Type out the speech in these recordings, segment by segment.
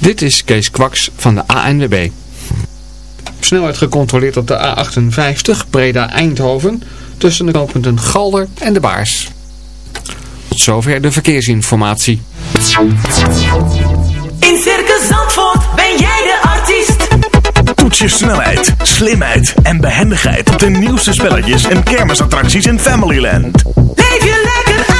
Dit is Kees Kwaks van de ANWB. Snelheid gecontroleerd op de A58 Breda-Eindhoven tussen de knooppunten Galder en de Baars. Tot zover de verkeersinformatie. In Circus Zandvoort ben jij de artiest. Toets je snelheid, slimheid en behendigheid op de nieuwste spelletjes en kermisattracties in Familyland. Leef je lekker uit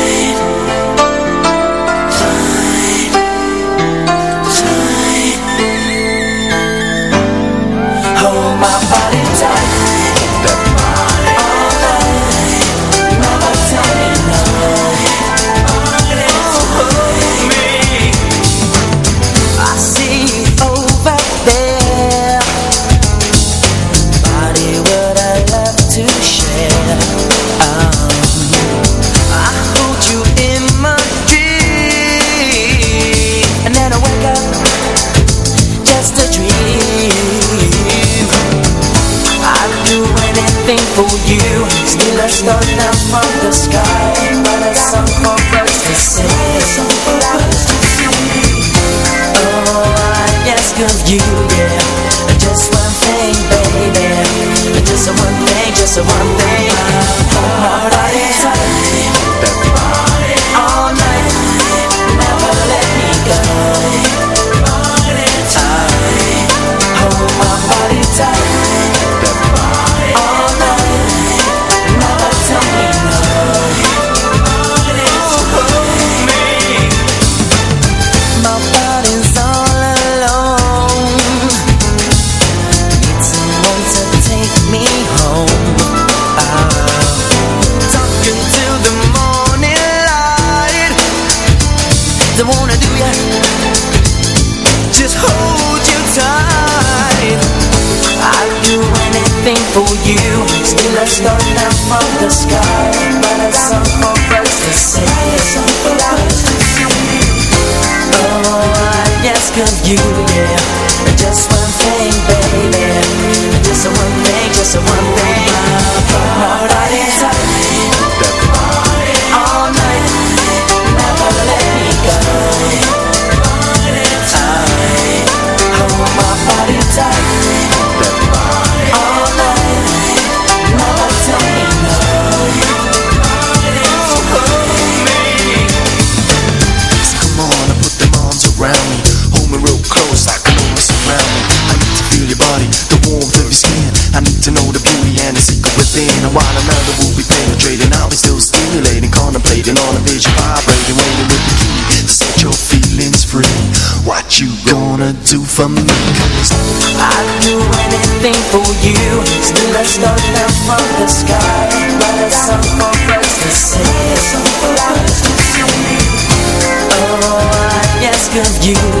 for me I'd do anything for you. Still a star down from the sky. But a song for us to sing A song for us to sing Oh, I ask of you.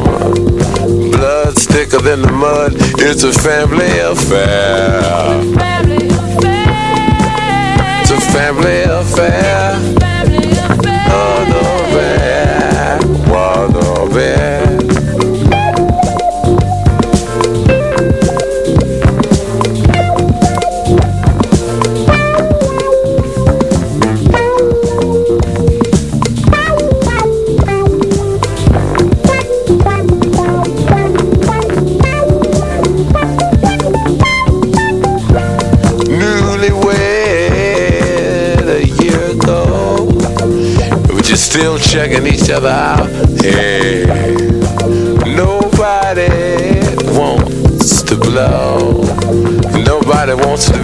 Thicker than the mud. It's a family affair. It's a family affair.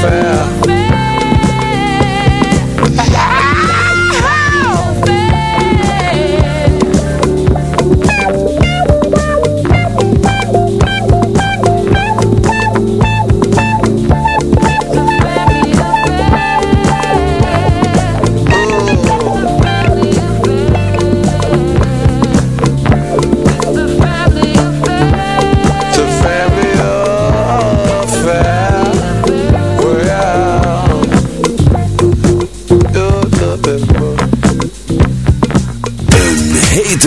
fair.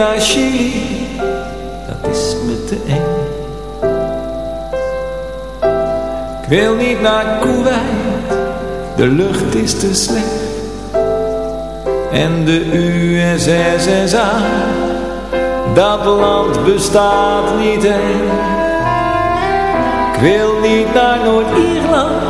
Naar Chili, dat is me te eng. Ik wil niet naar Kuwait, de lucht is te slecht. En de USSSA, dat land bestaat niet echt. Ik wil niet naar Noord-Ierland,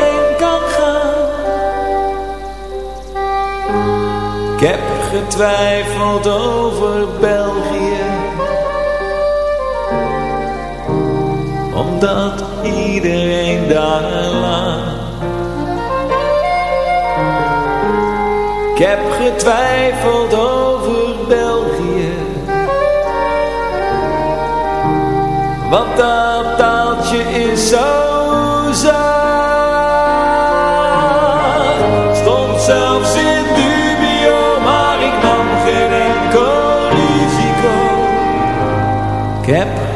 Ik heb getwijfeld over België. Omdat iedereen daar laat. Ik heb getwijfeld over België. Want dat taaltje is zo zacht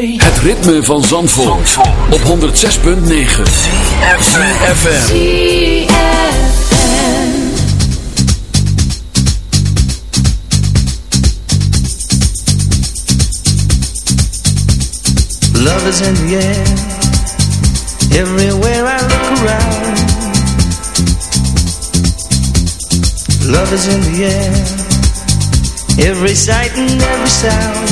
Het ritme van Zandvoort, Zandvoort. op 106.9 CFFM Love is in the air. Everywhere I look around. Love is in the air. Every sight and every sound.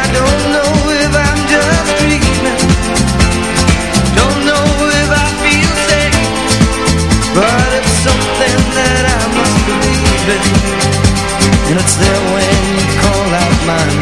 my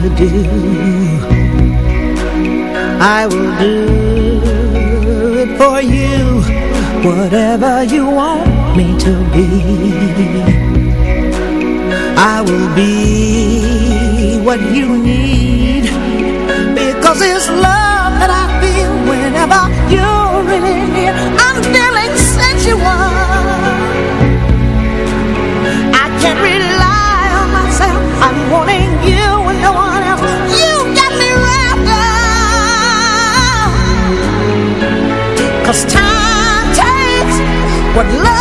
to do, what love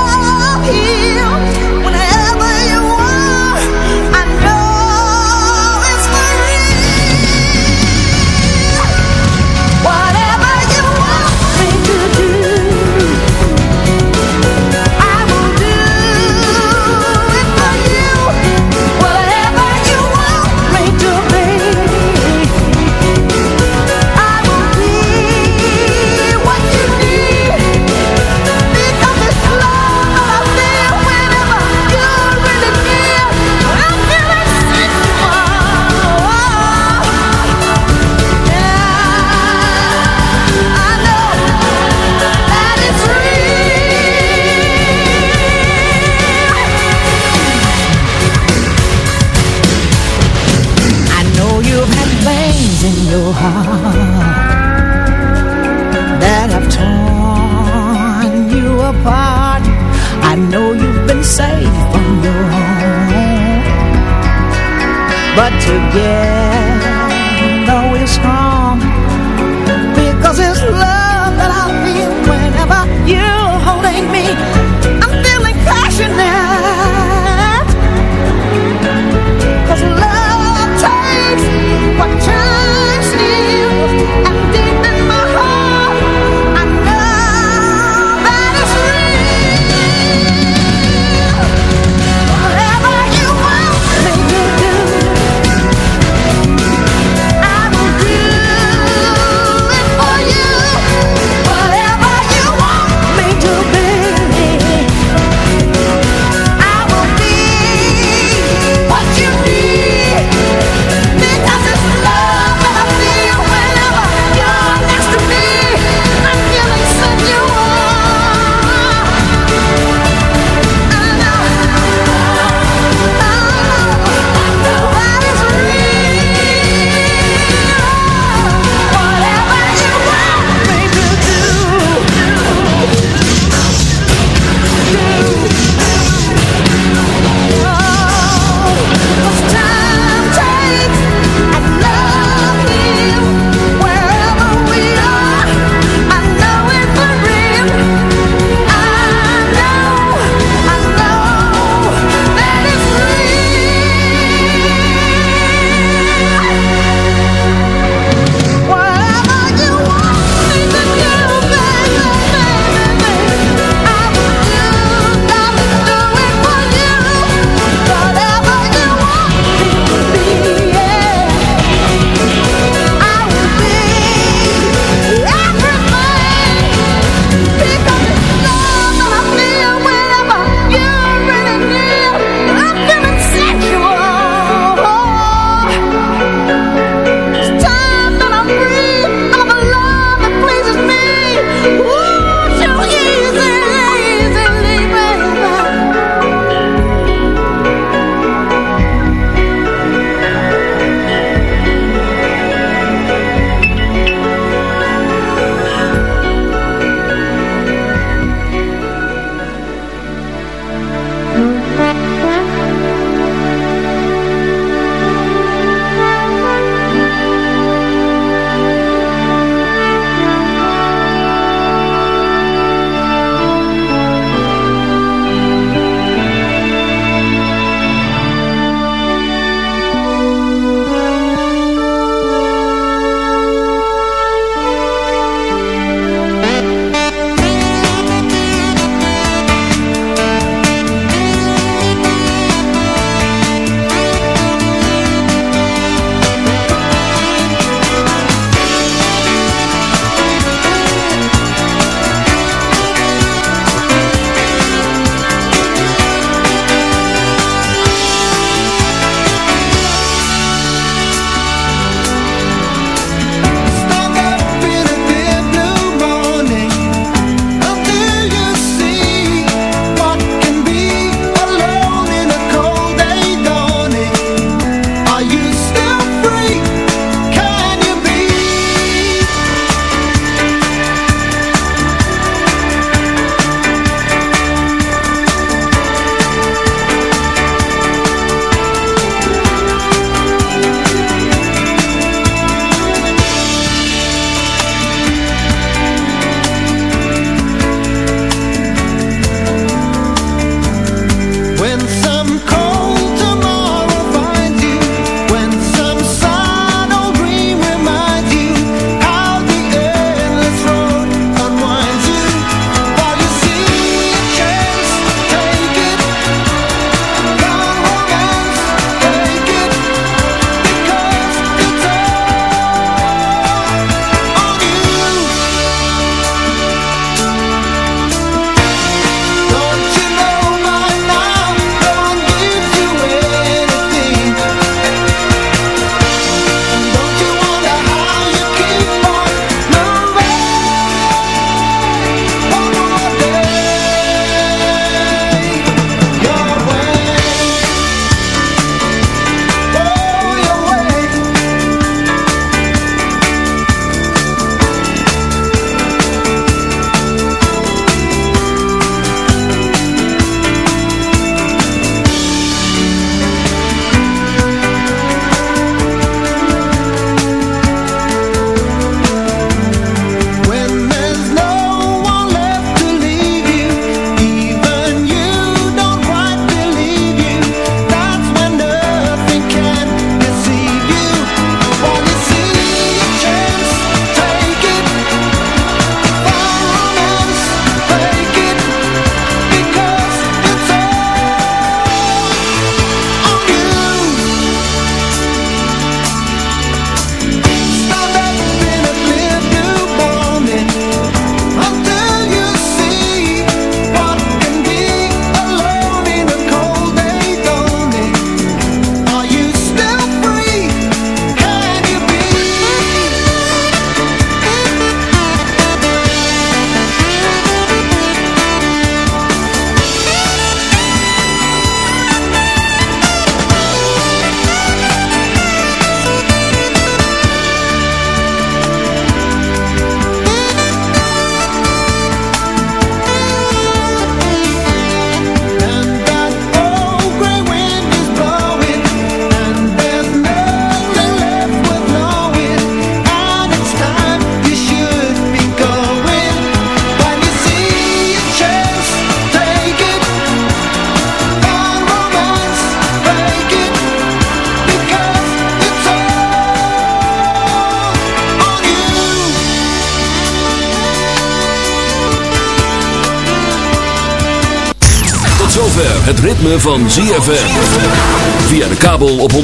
ZFM. Via de kabel op 104.5.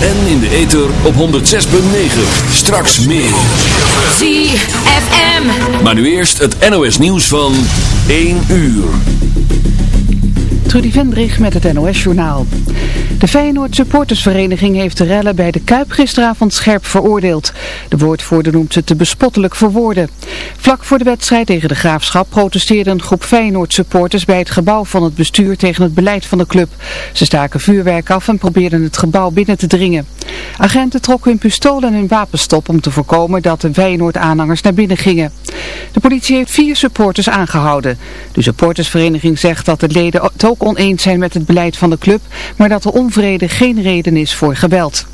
En in de ether op 106.9. Straks meer. ZFM. Maar nu eerst het NOS nieuws van 1 uur. Trudy Vendrig met het NOS-journaal. De Feyenoord supportersvereniging heeft de rellen bij de Kuip gisteravond scherp veroordeeld. De woordvoerder noemt ze te bespottelijk voor woorden. Vlak voor de wedstrijd tegen de Graafschap protesteerde een groep Feyenoord supporters bij het gebouw van het bestuur tegen het beleid van de club. Ze staken vuurwerk af en probeerden het gebouw binnen te dringen. Agenten trokken hun pistolen en hun wapenstop om te voorkomen dat de Feyenoord-aanhangers naar binnen gingen. De politie heeft vier supporters aangehouden. De supportersvereniging zegt dat de leden het ook oneens zijn met het beleid van de club, maar dat de onvrede geen reden is voor geweld.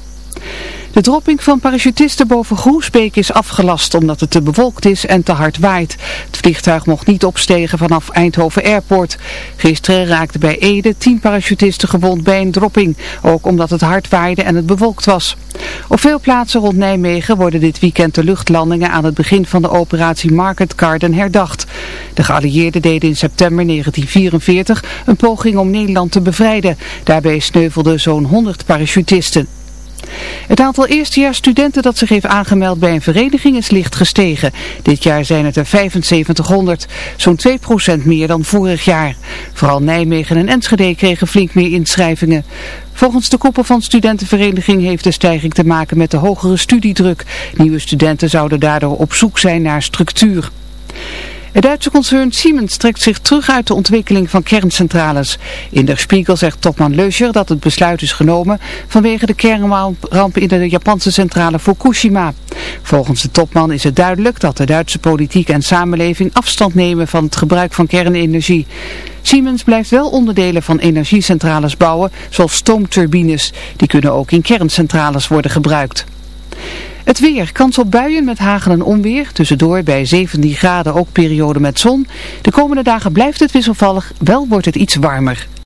De dropping van parachutisten boven Groesbeek is afgelast omdat het te bewolkt is en te hard waait. Het vliegtuig mocht niet opstegen vanaf Eindhoven Airport. Gisteren raakten bij Ede tien parachutisten gewond bij een dropping, ook omdat het hard waaide en het bewolkt was. Op veel plaatsen rond Nijmegen worden dit weekend de luchtlandingen aan het begin van de operatie Market Garden herdacht. De geallieerden deden in september 1944 een poging om Nederland te bevrijden. Daarbij sneuvelden zo'n 100 parachutisten. Het aantal eerstejaarsstudenten dat zich heeft aangemeld bij een vereniging is licht gestegen. Dit jaar zijn het er 7500, zo'n 2% meer dan vorig jaar. Vooral Nijmegen en Enschede kregen flink meer inschrijvingen. Volgens de koepel van studentenvereniging heeft de stijging te maken met de hogere studiedruk. Nieuwe studenten zouden daardoor op zoek zijn naar structuur. Het Duitse concern Siemens trekt zich terug uit de ontwikkeling van kerncentrales. In der Spiegel zegt topman Leuscher dat het besluit is genomen vanwege de kernramp in de Japanse centrale Fukushima. Volgens de topman is het duidelijk dat de Duitse politiek en samenleving afstand nemen van het gebruik van kernenergie. Siemens blijft wel onderdelen van energiecentrales bouwen, zoals stoomturbines. Die kunnen ook in kerncentrales worden gebruikt. Het weer, kans op buien met hagel en onweer. Tussendoor bij 17 graden ook periode met zon. De komende dagen blijft het wisselvallig, wel wordt het iets warmer.